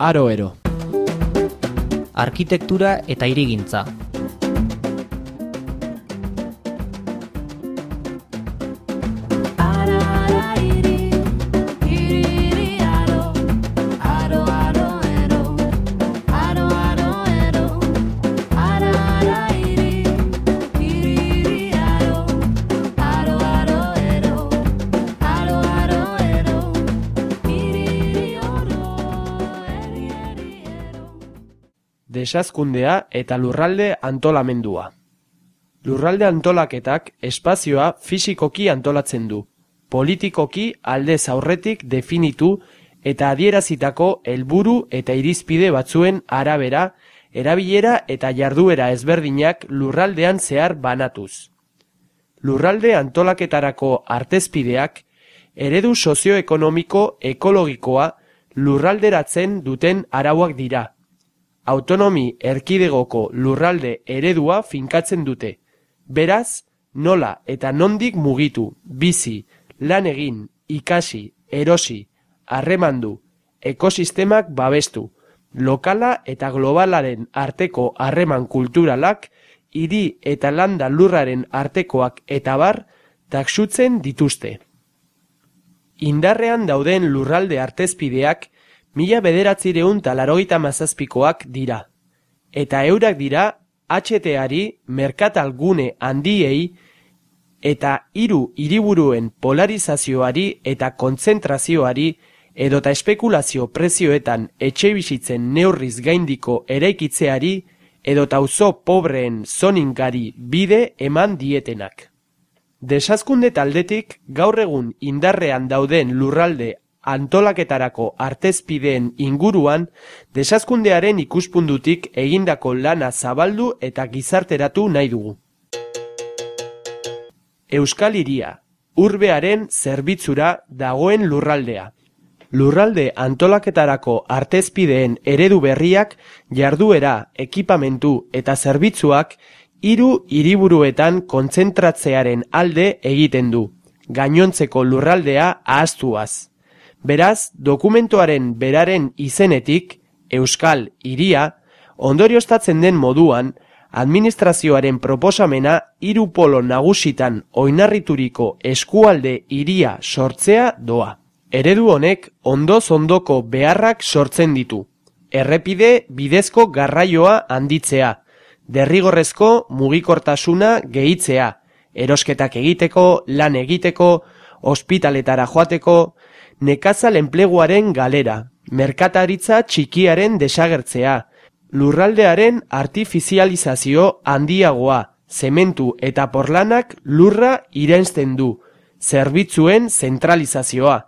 Aroero. Arkitektura eta hirigintza. Desazkundea eta lurralde antolamendua. Lurralde antolaketak espazioa fisikoki antolatzen du, politikoki aldez aurretik definitu eta adierazitako helburu eta irizpide batzuen arabera, erabilera eta jarduera ezberdinak lurraldean zehar banatuz. Lurralde antolaketarako artezpideak, eredu sozioekonomiko ekologikoa lurralderatzen duten arauak dira, autonomi erkidegoko lurralde eredua finkatzen dute. Beraz, nola eta nondik mugitu, bizi, lan egin, ikasi, erosi, harremandu, ekosistemak babestu, lokala eta globalaren arteko harreman kulturalak, hiri eta landa lurraren artekoak eta bar, taksutzen dituzte. Indarrean dauden lurralde artezpideak, mila bederatzireun talarogita mazazpikoak dira. Eta eurak dira HTA-ari merkatal gune handiei eta hiru hiriburuen polarizazioari eta kontzentrazioari edota espekulazio prezioetan etxe bizitzen neurriz gaindiko eraikitzeari edota auzo pobreen zoningari bide eman dietenak. Desazkunde taldetik gaur egun indarrean dauden lurralde antolaketarako artezpideen inguruan desazkundearen ikuspundutik egindako lana zabaldu eta gizarteratu nahi dugu. Euskal Hiria, urbearen zerbitzura dagoen lurraldea. Lurralde antolaketarako artezpideen eredu berriak jarduera, ekipamentu eta zerbitzuak hiru hiriburuetan kontzentratzearen alde egiten du, gainontzeko lurraldea ahaztuaz. Beraz, dokumentuaren beraren izenetik, Euskal Hiria, ondorioztatzen den moduan, administrazioaren proposamena hiru polo nagusitan oinarrituriko eskualde hiria sortzea doa. Eredu honek ondoz ondoko beharrak sortzen ditu. Errepide bidezko garraioa handitzea, derrigorrezko mugikortasuna gehitzea, erosketak egiteko, lan egiteko, ospitaletara joateko, nekazal enpleguaren galera, merkataritza txikiaren desagertzea, lurraldearen artifizializazio handiagoa, zementu eta porlanak lurra irensten du, zerbitzuen zentralizazioa.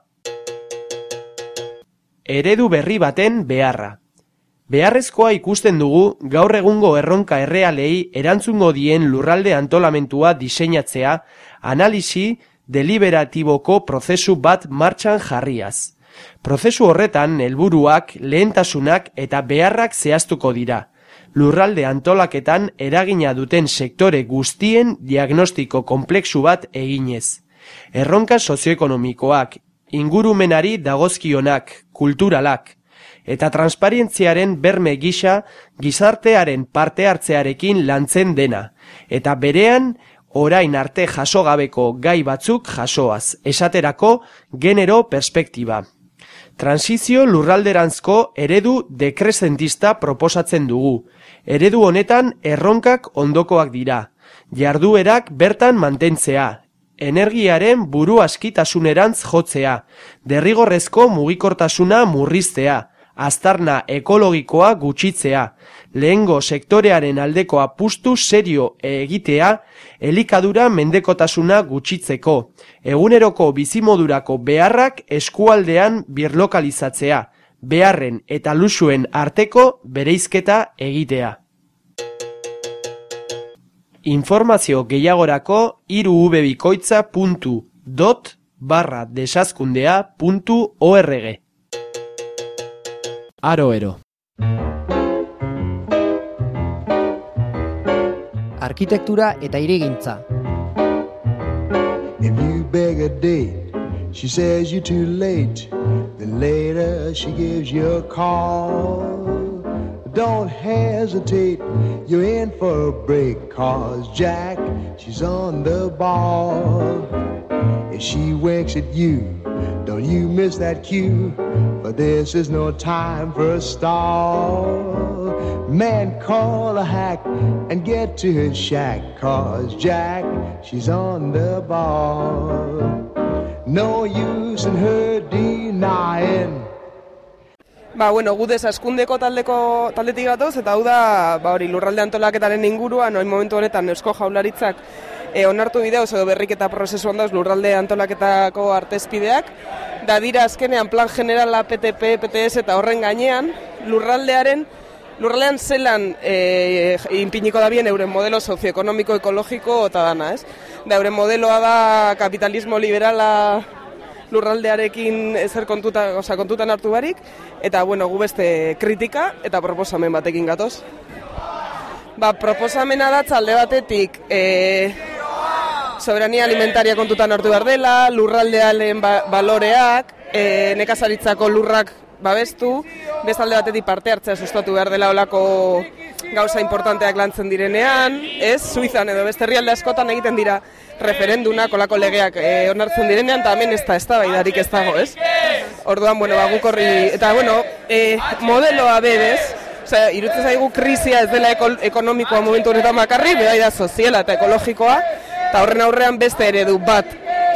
Eredu berri baten beharra. Beharrezkoa ikusten dugu gaur egungo erronka errealei erantzungo dien lurralde antolamentua diseinatzea, analisi deliberatiboko prozesu bat martxan jarriaz. Prozesu horretan helburuak, lehentasunak eta beharrak zehaztuko dira. Lurralde antolaketan eragina duten sektore guztien diagnostiko konplexu bat eginez. Erronka sozioekonomikoak, ingurumenari dagozkionak, kulturalak, eta transparentziaren berme gisa gizartearen parte hartzearekin lantzen dena, eta berean orain arte jasogabeko gai batzuk jasoaz, esaterako genero perspektiba. Transizio lurralderantzko eredu dekrezentista proposatzen dugu. Eredu honetan erronkak ondokoak dira. Jarduerak bertan mantentzea. Energiaren buru askitasunerantz jotzea. Derrigorrezko mugikortasuna murriztea aztarna ekologikoa gutxitzea, lehengo sektorearen aldeko apustu serio egitea, elikadura mendekotasuna gutxitzeko, eguneroko bizimodurako beharrak eskualdean birlokalizatzea, beharren eta lusuen arteko bereizketa egitea. Informazio gehiagorako irubebikoitza.dot barra desazkundea.org Aroero. Arkitektura eta hirigintza. If you beg a date, she says you're too late. Then later she gives you a call. Don't hesitate, you're in for a break. Cause Jack, she's on the ball. If she winks at you, don't you miss that cue. This is no time for a stall. Man, call a hack and get to his shack. Cause Jack, she's on the ball. No use in her denying. Ba, bueno, gu desaskundeko taldeko taldetik gatoz, eta hau da, ba, hori, lurralde antolaketaren inguruan, noin momentu honetan eusko jaularitzak e, onartu bideo, edo berriketa prozesuan dauz lurralde antolaketako artezpideak, da dira azkenean plan generala PTP, PTS eta horren gainean, lurraldearen, lurraldean zelan e, inpiniko da bien euren modelo sozioekonomiko, ekologiko eta dana, ez? Da euren modeloa da kapitalismo liberala lurraldearekin ezer kontuta, oza, kontutan hartu barik, eta bueno, gu beste kritika eta proposamen batekin gatoz. Ba, proposamena da alde batetik e, soberania alimentaria kontutan hartu behar dela, lurraldealen ba, baloreak, e, nekazaritzako lurrak babestu, bezalde batetik parte hartzea sustatu behar dela olako gauza importanteak lantzen direnean, ez, Suizan edo beste herrialde askotan egiten dira referenduna, kolako legeak e, onartzen direnean, eta hemen ez da, ez da, baidarik ez dago, ez? Orduan, bueno, ba, gukorri, eta, bueno, e, modeloa bebez, Osea, irutzen zaigu krisia ez dela eko, ekonomikoa momentu honetan bakarri, bai da soziala eta ekologikoa, eta horren aurrean beste eredu bat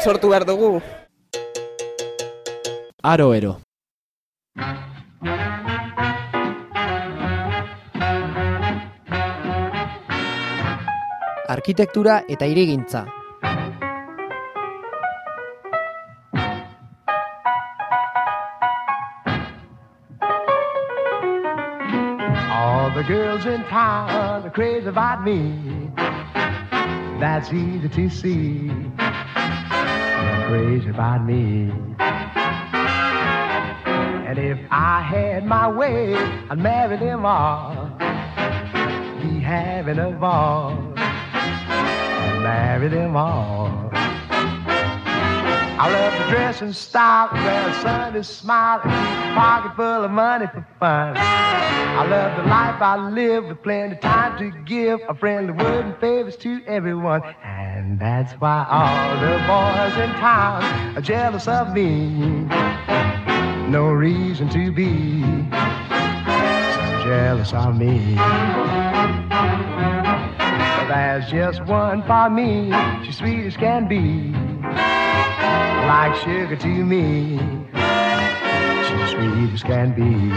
sortu behar dugu. Aro ero. Arkitektura eta hirigintza. All the girls in town are crazy about me. That's easy to see. They're crazy about me. And if I had my way, I'd marry them all. Be having a ball. And marry them all. I love to dress in style, wear a sunny smile, and keep a pocket full of money for fun. I love the life I live with plenty of time to give a friendly word and favors to everyone. And that's why all the boys in town are jealous of me. No reason to be jealous of me. But there's just one for me, she's sweet as can be. Like sugar to me, she's sweet as can be.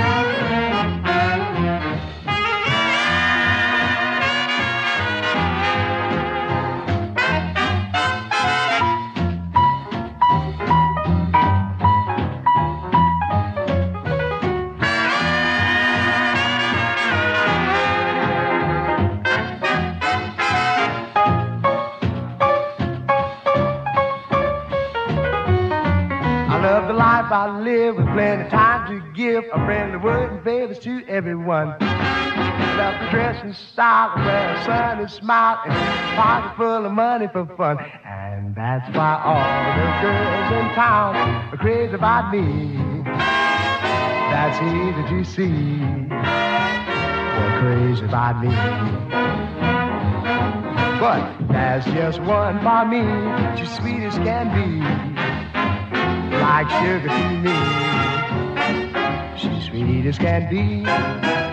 A friendly word and favors to everyone. Love to dress in style and wear a sunny smile and a pocket full of money for fun. And that's why all the girls in town are crazy about me. That's easy to see. They're crazy about me. But there's just one for me, she's sweet as can be like sugar to me. Sweet as can be.